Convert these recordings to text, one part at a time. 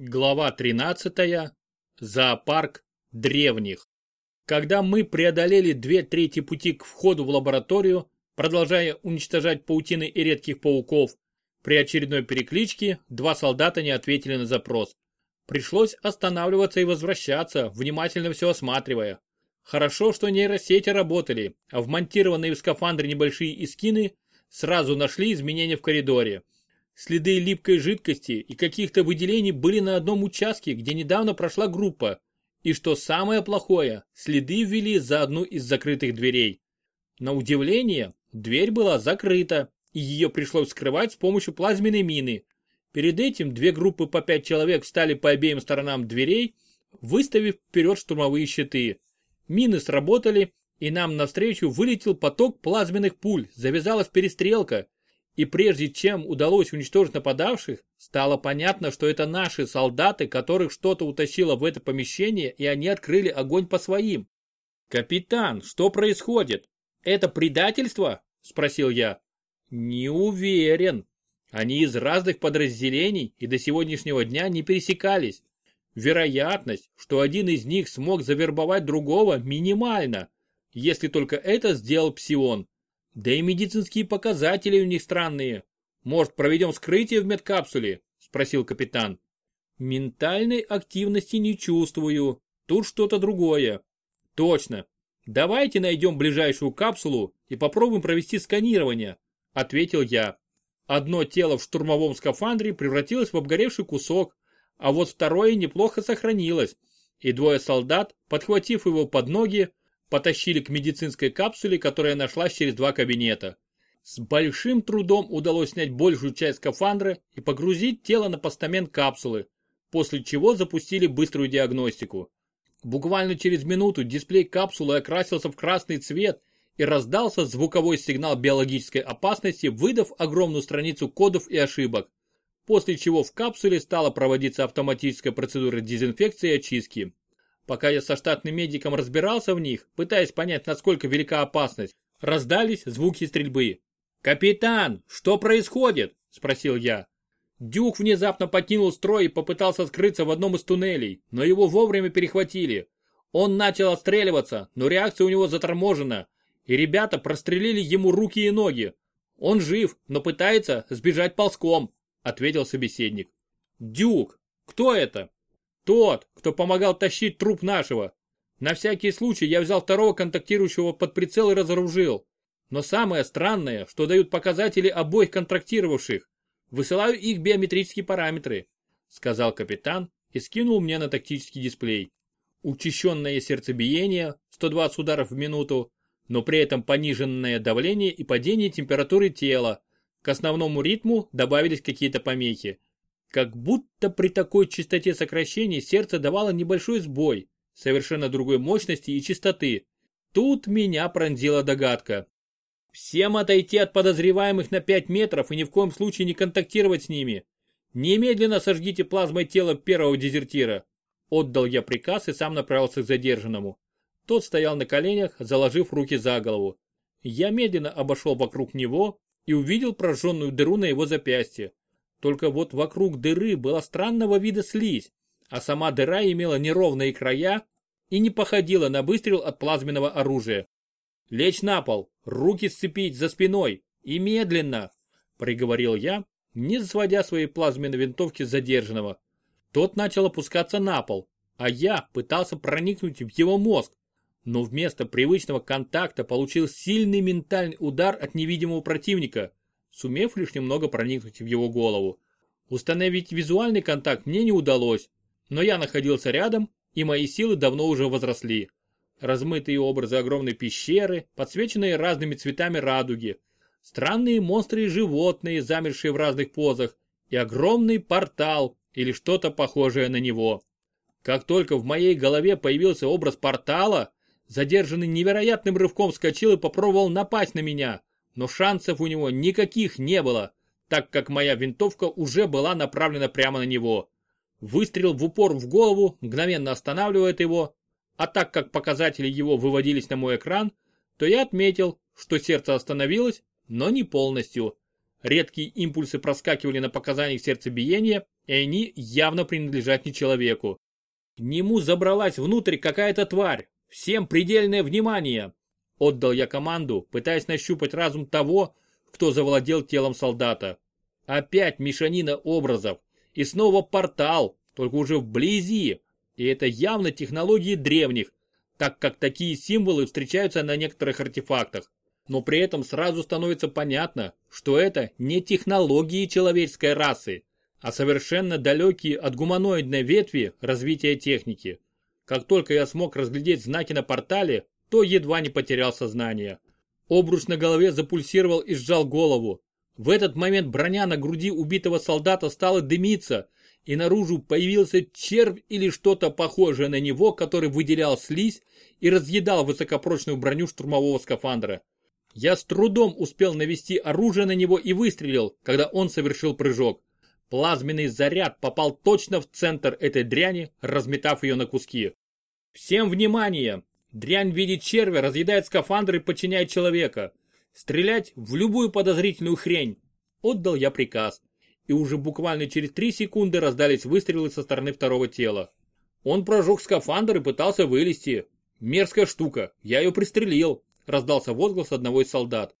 Глава 13. Зоопарк древних. Когда мы преодолели две трети пути к входу в лабораторию, продолжая уничтожать паутины и редких пауков, при очередной перекличке два солдата не ответили на запрос. Пришлось останавливаться и возвращаться, внимательно все осматривая. Хорошо, что нейросети работали, а вмонтированные в скафандры небольшие искины сразу нашли изменения в коридоре. Следы липкой жидкости и каких-то выделений были на одном участке, где недавно прошла группа. И что самое плохое, следы ввели за одну из закрытых дверей. На удивление, дверь была закрыта, и ее пришлось скрывать с помощью плазменной мины. Перед этим две группы по пять человек встали по обеим сторонам дверей, выставив вперед штурмовые щиты. Мины сработали, и нам навстречу вылетел поток плазменных пуль, завязалась перестрелка. И прежде чем удалось уничтожить нападавших, стало понятно, что это наши солдаты, которых что-то утащило в это помещение, и они открыли огонь по своим. «Капитан, что происходит? Это предательство?» – спросил я. «Не уверен. Они из разных подразделений и до сегодняшнего дня не пересекались. Вероятность, что один из них смог завербовать другого, минимальна, если только это сделал Псион. Да и медицинские показатели у них странные. Может, проведем скрытие в медкапсуле? Спросил капитан. Ментальной активности не чувствую. Тут что-то другое. Точно. Давайте найдем ближайшую капсулу и попробуем провести сканирование, ответил я. Одно тело в штурмовом скафандре превратилось в обгоревший кусок, а вот второе неплохо сохранилось, и двое солдат, подхватив его под ноги, потащили к медицинской капсуле, которая нашлась через два кабинета. С большим трудом удалось снять большую часть скафандра и погрузить тело на постамент капсулы, после чего запустили быструю диагностику. Буквально через минуту дисплей капсулы окрасился в красный цвет и раздался звуковой сигнал биологической опасности, выдав огромную страницу кодов и ошибок. После чего в капсуле стала проводиться автоматическая процедура дезинфекции и очистки. Пока я со штатным медиком разбирался в них, пытаясь понять, насколько велика опасность, раздались звуки стрельбы. «Капитан, что происходит?» – спросил я. Дюк внезапно покинул строй и попытался скрыться в одном из туннелей, но его вовремя перехватили. Он начал отстреливаться, но реакция у него заторможена, и ребята прострелили ему руки и ноги. Он жив, но пытается сбежать ползком, ответил собеседник. Дюк, кто это? Тот, кто помогал тащить труп нашего. На всякий случай я взял второго контактирующего под прицел и разоружил. Но самое странное, что дают показатели обоих контрактировавших. Высылаю их биометрические параметры, сказал капитан и скинул мне на тактический дисплей. Учащенное сердцебиение, 120 ударов в минуту, но при этом пониженное давление и падение температуры тела. К основному ритму добавились какие-то помехи. Как будто при такой частоте сокращений сердце давало небольшой сбой, совершенно другой мощности и частоты. Тут меня пронзила догадка. Всем отойти от подозреваемых на 5 метров и ни в коем случае не контактировать с ними. Немедленно сожгите плазмой тело первого дезертира. Отдал я приказ и сам направился к задержанному. Тот стоял на коленях, заложив руки за голову. Я медленно обошел вокруг него и увидел прожженную дыру на его запястье. Только вот вокруг дыры была странного вида слизь, а сама дыра имела неровные края и не походила на выстрел от плазменного оружия. «Лечь на пол, руки сцепить за спиной и медленно!» – приговорил я, не сводя своей плазменной винтовки задержанного. Тот начал опускаться на пол, а я пытался проникнуть в его мозг, но вместо привычного контакта получил сильный ментальный удар от невидимого противника, сумев лишь немного проникнуть в его голову. Установить визуальный контакт мне не удалось, но я находился рядом, и мои силы давно уже возросли. Размытые образы огромной пещеры, подсвеченные разными цветами радуги, странные монстры и животные, замершие в разных позах, и огромный портал или что-то похожее на него. Как только в моей голове появился образ портала, задержанный невероятным рывком вскочил и попробовал напасть на меня но шансов у него никаких не было, так как моя винтовка уже была направлена прямо на него. Выстрел в упор в голову мгновенно останавливает его, а так как показатели его выводились на мой экран, то я отметил, что сердце остановилось, но не полностью. редкие импульсы проскакивали на показаниях сердцебиения, и они явно принадлежат не человеку. К нему забралась внутрь какая-то тварь. Всем предельное внимание. Отдал я команду, пытаясь нащупать разум того, кто завладел телом солдата. Опять мешанина образов. И снова портал, только уже вблизи. И это явно технологии древних, так как такие символы встречаются на некоторых артефактах. Но при этом сразу становится понятно, что это не технологии человеческой расы, а совершенно далекие от гуманоидной ветви развития техники. Как только я смог разглядеть знаки на портале, то едва не потерял сознание. Обруч на голове запульсировал и сжал голову. В этот момент броня на груди убитого солдата стала дымиться, и наружу появился червь или что-то похожее на него, который выделял слизь и разъедал высокопрочную броню штурмового скафандра. Я с трудом успел навести оружие на него и выстрелил, когда он совершил прыжок. Плазменный заряд попал точно в центр этой дряни, разметав ее на куски. Всем внимание! Дрянь в виде червя разъедает скафандр и подчиняет человека. Стрелять в любую подозрительную хрень. Отдал я приказ. И уже буквально через три секунды раздались выстрелы со стороны второго тела. Он прожег скафандр и пытался вылезти. Мерзкая штука, я ее пристрелил, раздался возглас одного из солдат.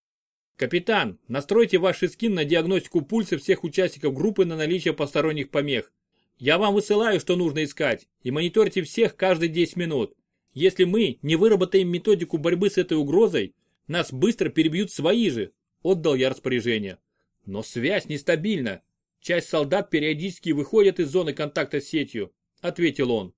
Капитан, настройте ваш скин на диагностику пульса всех участников группы на наличие посторонних помех. Я вам высылаю, что нужно искать, и мониторьте всех каждые 10 минут. Если мы не выработаем методику борьбы с этой угрозой, нас быстро перебьют свои же, отдал я распоряжение. Но связь нестабильна. Часть солдат периодически выходят из зоны контакта с сетью, ответил он.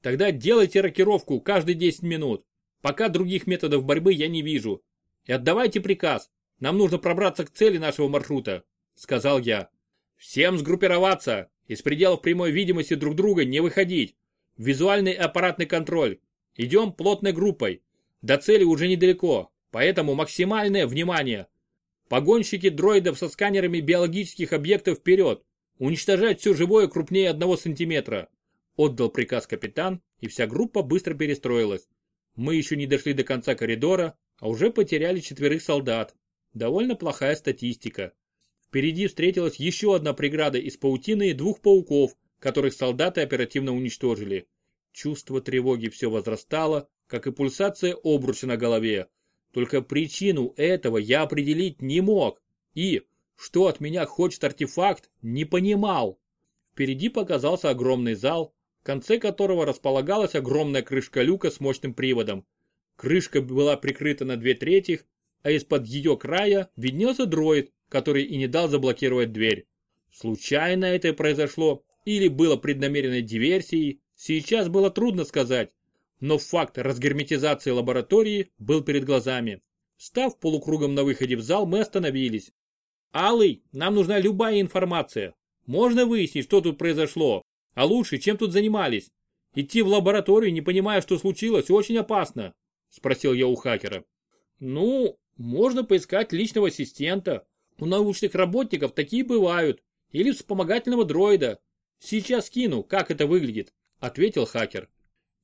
Тогда делайте рокировку каждые 10 минут. Пока других методов борьбы я не вижу. И отдавайте приказ. Нам нужно пробраться к цели нашего маршрута, сказал я. Всем сгруппироваться. Из пределов прямой видимости друг друга не выходить. Визуальный аппаратный контроль. Идем плотной группой. До цели уже недалеко. Поэтому максимальное внимание. Погонщики дроидов со сканерами биологических объектов вперед. Уничтожать все живое крупнее одного сантиметра. Отдал приказ капитан, и вся группа быстро перестроилась. Мы еще не дошли до конца коридора, а уже потеряли четверых солдат. Довольно плохая статистика. Впереди встретилась еще одна преграда из паутины и двух пауков, которых солдаты оперативно уничтожили. Чувство тревоги все возрастало, как и пульсация обруча на голове. Только причину этого я определить не мог. И, что от меня хочет артефакт, не понимал. Впереди показался огромный зал, в конце которого располагалась огромная крышка люка с мощным приводом. Крышка была прикрыта на две трети, а из-под ее края виднелся дроид, который и не дал заблокировать дверь. Случайно это произошло или было преднамеренной диверсией, сейчас было трудно сказать но факт разгерметизации лаборатории был перед глазами. Став полукругом на выходе в зал, мы остановились. «Алый, нам нужна любая информация. Можно выяснить, что тут произошло, а лучше, чем тут занимались. Идти в лабораторию, не понимая, что случилось, очень опасно», спросил я у хакера. «Ну, можно поискать личного ассистента. У научных работников такие бывают. Или вспомогательного дроида. Сейчас скину, как это выглядит», ответил хакер.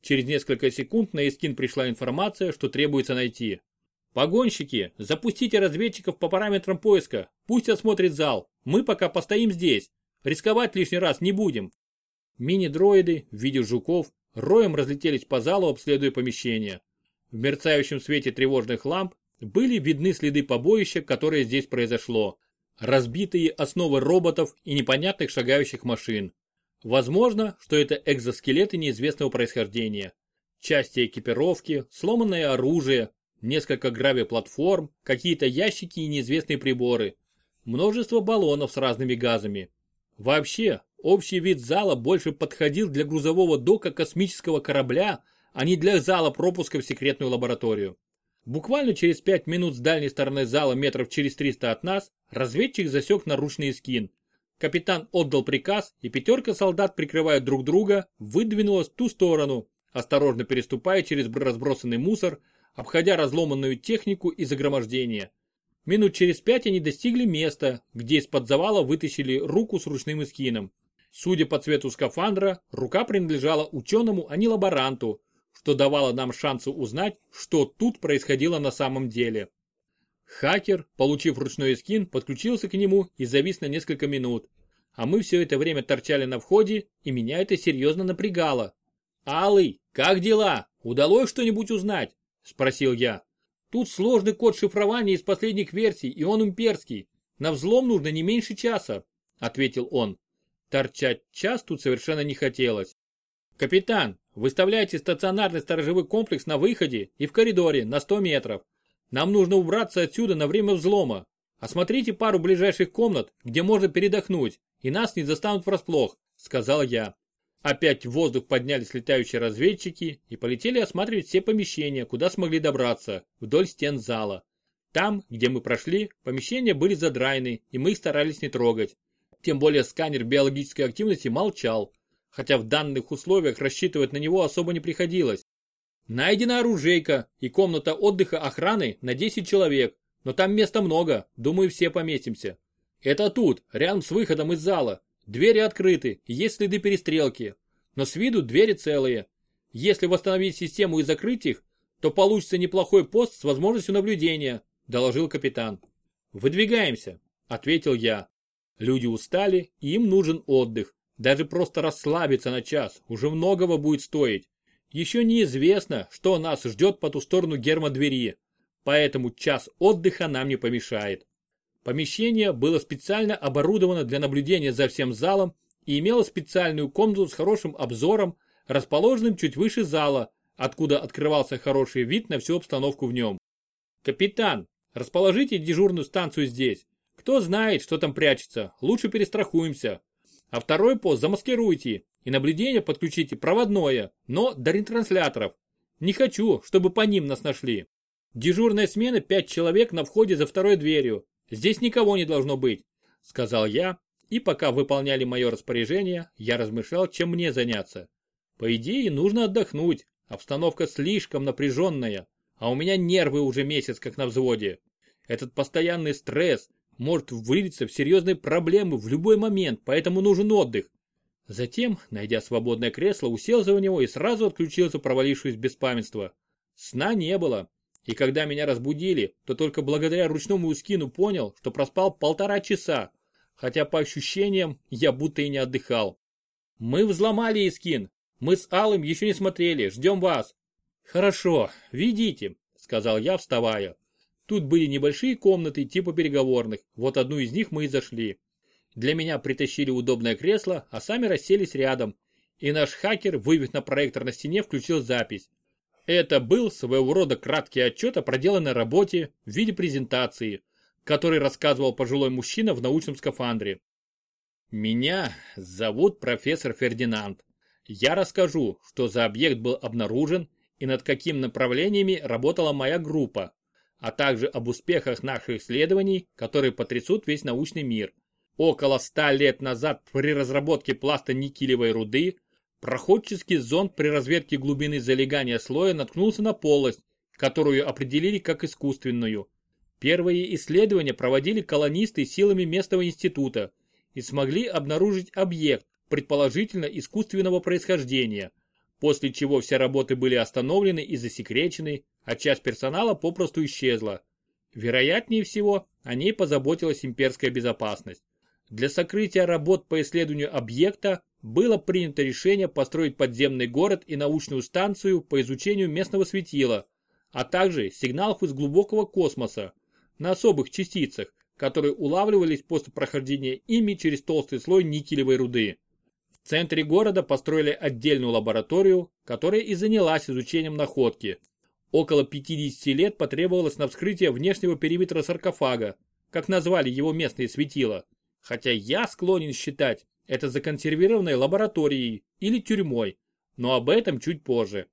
Через несколько секунд на Искин пришла информация, что требуется найти. «Погонщики, запустите разведчиков по параметрам поиска, пусть осмотрит зал, мы пока постоим здесь, рисковать лишний раз не будем». Мини-дроиды в виде жуков роем разлетелись по залу, обследуя помещение. В мерцающем свете тревожных ламп были видны следы побоища, которое здесь произошло. Разбитые основы роботов и непонятных шагающих машин. Возможно, что это экзоскелеты неизвестного происхождения. Части экипировки, сломанное оружие, несколько гравиплатформ, какие-то ящики и неизвестные приборы. Множество баллонов с разными газами. Вообще, общий вид зала больше подходил для грузового дока космического корабля, а не для зала пропуска в секретную лабораторию. Буквально через 5 минут с дальней стороны зала метров через 300 от нас разведчик засек наручный скин. Капитан отдал приказ, и пятерка солдат, прикрывая друг друга, выдвинулась в ту сторону, осторожно переступая через разбросанный мусор, обходя разломанную технику и загромождение. Минут через пять они достигли места, где из-под завала вытащили руку с ручным эскином. Судя по цвету скафандра, рука принадлежала ученому, а не лаборанту, что давало нам шансы узнать, что тут происходило на самом деле. Хакер, получив ручной скин, подключился к нему и завис на несколько минут. А мы все это время торчали на входе, и меня это серьезно напрягало. «Алый, как дела? Удалось что-нибудь узнать?» – спросил я. «Тут сложный код шифрования из последних версий, и он имперский. На взлом нужно не меньше часа», – ответил он. Торчать час тут совершенно не хотелось. «Капитан, выставляйте стационарный сторожевой комплекс на выходе и в коридоре на 100 метров. Нам нужно убраться отсюда на время взлома. Осмотрите пару ближайших комнат, где можно передохнуть, и нас не застанут врасплох», – сказал я. Опять в воздух поднялись летающие разведчики и полетели осматривать все помещения, куда смогли добраться, вдоль стен зала. Там, где мы прошли, помещения были задраены, и мы их старались не трогать. Тем более сканер биологической активности молчал, хотя в данных условиях рассчитывать на него особо не приходилось. Найдена оружейка и комната отдыха охраны на 10 человек, но там места много, думаю все поместимся. Это тут, рядом с выходом из зала, Двери открыты, есть следы перестрелки, но с виду двери целые. Если восстановить систему и закрыть их, то получится неплохой пост с возможностью наблюдения, доложил капитан. Выдвигаемся, ответил я. Люди устали, и им нужен отдых. Даже просто расслабиться на час уже многого будет стоить. Еще неизвестно, что нас ждет по ту сторону гермодвери, поэтому час отдыха нам не помешает. Помещение было специально оборудовано для наблюдения за всем залом и имело специальную комнату с хорошим обзором, расположенным чуть выше зала, откуда открывался хороший вид на всю обстановку в нем. «Капитан, расположите дежурную станцию здесь. Кто знает, что там прячется, лучше перестрахуемся. А второй пост замаскируйте и наблюдение подключите проводное, но до ретрансляторов. Не хочу, чтобы по ним нас нашли. Дежурная смена 5 человек на входе за второй дверью, Здесь никого не должно быть, сказал я, и пока выполняли мое распоряжение, я размышлял, чем мне заняться. По идее, нужно отдохнуть, обстановка слишком напряженная, а у меня нервы уже месяц как на взводе. Этот постоянный стресс может вылиться в серьезные проблемы в любой момент, поэтому нужен отдых. Затем, найдя свободное кресло, уселся в него и сразу отключился, провалившись в беспамятство. Сна не было, и когда меня разбудили, то только благодаря ручному скину понял, что проспал полтора часа, хотя по ощущениям я будто и не отдыхал. Мы взломали Искин. Мы с Алым еще не смотрели, ждем вас. Хорошо, видите, сказал я, вставая. Тут были небольшие комнаты типа переговорных, вот одну из них мы и зашли. Для меня притащили удобное кресло, а сами расселись рядом. И наш хакер, вывев на проектор на стене, включил запись. Это был своего рода краткий отчет о проделанной работе в виде презентации, который рассказывал пожилой мужчина в научном скафандре. Меня зовут профессор Фердинанд. Я расскажу, что за объект был обнаружен и над какими направлениями работала моя группа, а также об успехах наших исследований, которые потрясут весь научный мир. Около ста лет назад при разработке пласта никелевой руды Проходческий зонд при разведке глубины залегания слоя наткнулся на полость, которую определили как искусственную. Первые исследования проводили колонисты силами местного института и смогли обнаружить объект, предположительно искусственного происхождения, после чего все работы были остановлены и засекречены, а часть персонала попросту исчезла. Вероятнее всего, о ней позаботилась имперская безопасность. Для сокрытия работ по исследованию объекта было принято решение построить подземный город и научную станцию по изучению местного светила, а также сигналов из глубокого космоса на особых частицах, которые улавливались после прохождения ими через толстый слой никелевой руды. В центре города построили отдельную лабораторию, которая и занялась изучением находки. Около 50 лет потребовалось на вскрытие внешнего периметра саркофага, как назвали его местные светила, хотя я склонен считать, это законсервированной лабораторией или тюрьмой, но об этом чуть позже.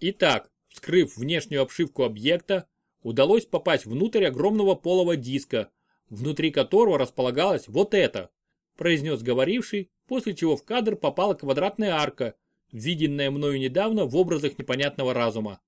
Итак, вскрыв внешнюю обшивку объекта, удалось попасть внутрь огромного полого диска, внутри которого располагалось вот это, произнес говоривший, после чего в кадр попала квадратная арка, виденная мною недавно в образах непонятного разума.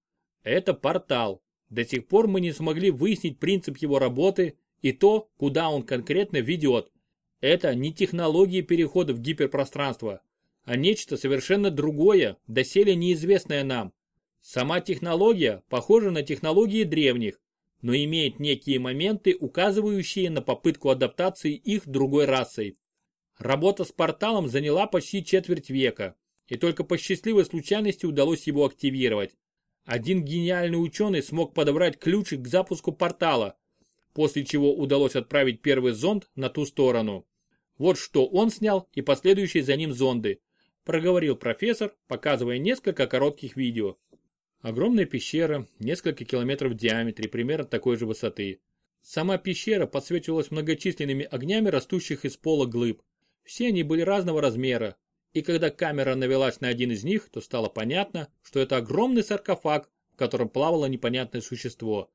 Это портал. До сих пор мы не смогли выяснить принцип его работы и то, куда он конкретно ведет. Это не технологии перехода в гиперпространство, а нечто совершенно другое, доселе неизвестное нам. Сама технология похожа на технологии древних, но имеет некие моменты, указывающие на попытку адаптации их другой расой. Работа с порталом заняла почти четверть века, и только по счастливой случайности удалось его активировать. Один гениальный ученый смог подобрать ключик к запуску портала, после чего удалось отправить первый зонд на ту сторону. Вот что он снял и последующие за ним зонды, проговорил профессор, показывая несколько коротких видео. Огромная пещера, несколько километров в диаметре, примерно такой же высоты. Сама пещера подсвечивалась многочисленными огнями растущих из пола глыб. Все они были разного размера, и когда камера навелась на один из них, то стало понятно, что это огромный саркофаг, в котором плавало непонятное существо.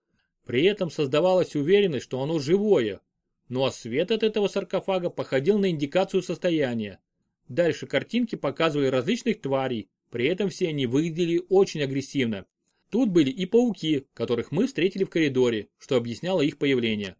При этом создавалась уверенность, что оно живое. Ну а свет от этого саркофага походил на индикацию состояния. Дальше картинки показывали различных тварей, при этом все они выглядели очень агрессивно. Тут были и пауки, которых мы встретили в коридоре, что объясняло их появление.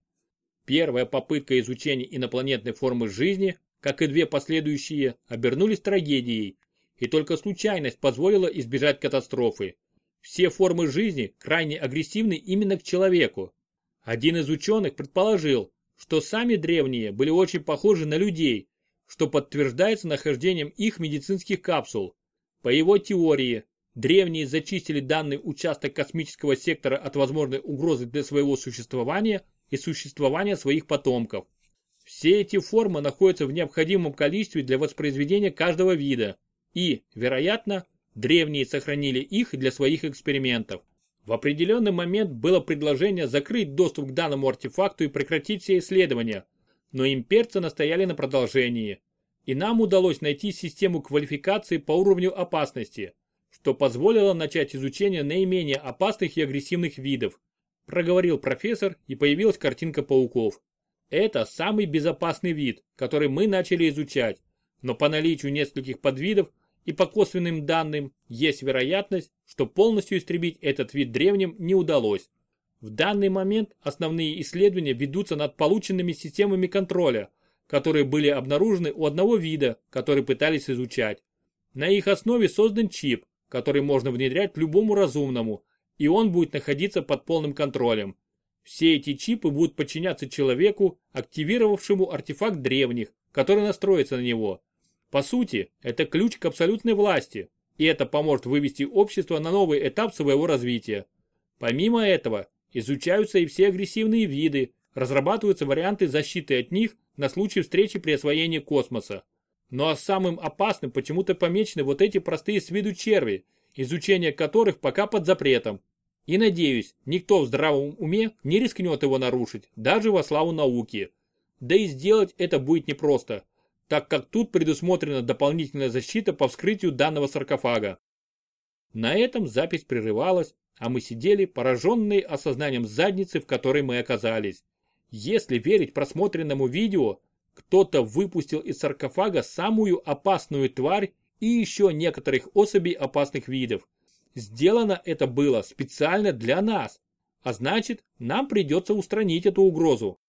Первая попытка изучения инопланетной формы жизни, как и две последующие, обернулись трагедией, и только случайность позволила избежать катастрофы. Все формы жизни крайне агрессивны именно к человеку. Один из ученых предположил, что сами древние были очень похожи на людей, что подтверждается нахождением их медицинских капсул. По его теории, древние зачистили данный участок космического сектора от возможной угрозы для своего существования и существования своих потомков. Все эти формы находятся в необходимом количестве для воспроизведения каждого вида и, вероятно, Древние сохранили их для своих экспериментов. В определенный момент было предложение закрыть доступ к данному артефакту и прекратить все исследования, но имперцы настояли на продолжении. И нам удалось найти систему квалификации по уровню опасности, что позволило начать изучение наименее опасных и агрессивных видов, проговорил профессор и появилась картинка пауков. Это самый безопасный вид, который мы начали изучать, но по наличию нескольких подвидов и по косвенным данным есть вероятность, что полностью истребить этот вид древним не удалось. В данный момент основные исследования ведутся над полученными системами контроля, которые были обнаружены у одного вида, который пытались изучать. На их основе создан чип, который можно внедрять любому разумному, и он будет находиться под полным контролем. Все эти чипы будут подчиняться человеку, активировавшему артефакт древних, который настроится на него. По сути, это ключ к абсолютной власти, и это поможет вывести общество на новый этап своего развития. Помимо этого, изучаются и все агрессивные виды, разрабатываются варианты защиты от них на случай встречи при освоении космоса. Ну а самым опасным почему-то помечены вот эти простые с виду черви, изучение которых пока под запретом. И надеюсь, никто в здравом уме не рискнет его нарушить, даже во славу науки. Да и сделать это будет непросто так как тут предусмотрена дополнительная защита по вскрытию данного саркофага. На этом запись прерывалась, а мы сидели, пораженные осознанием задницы, в которой мы оказались. Если верить просмотренному видео, кто-то выпустил из саркофага самую опасную тварь и еще некоторых особей опасных видов. Сделано это было специально для нас, а значит, нам придется устранить эту угрозу.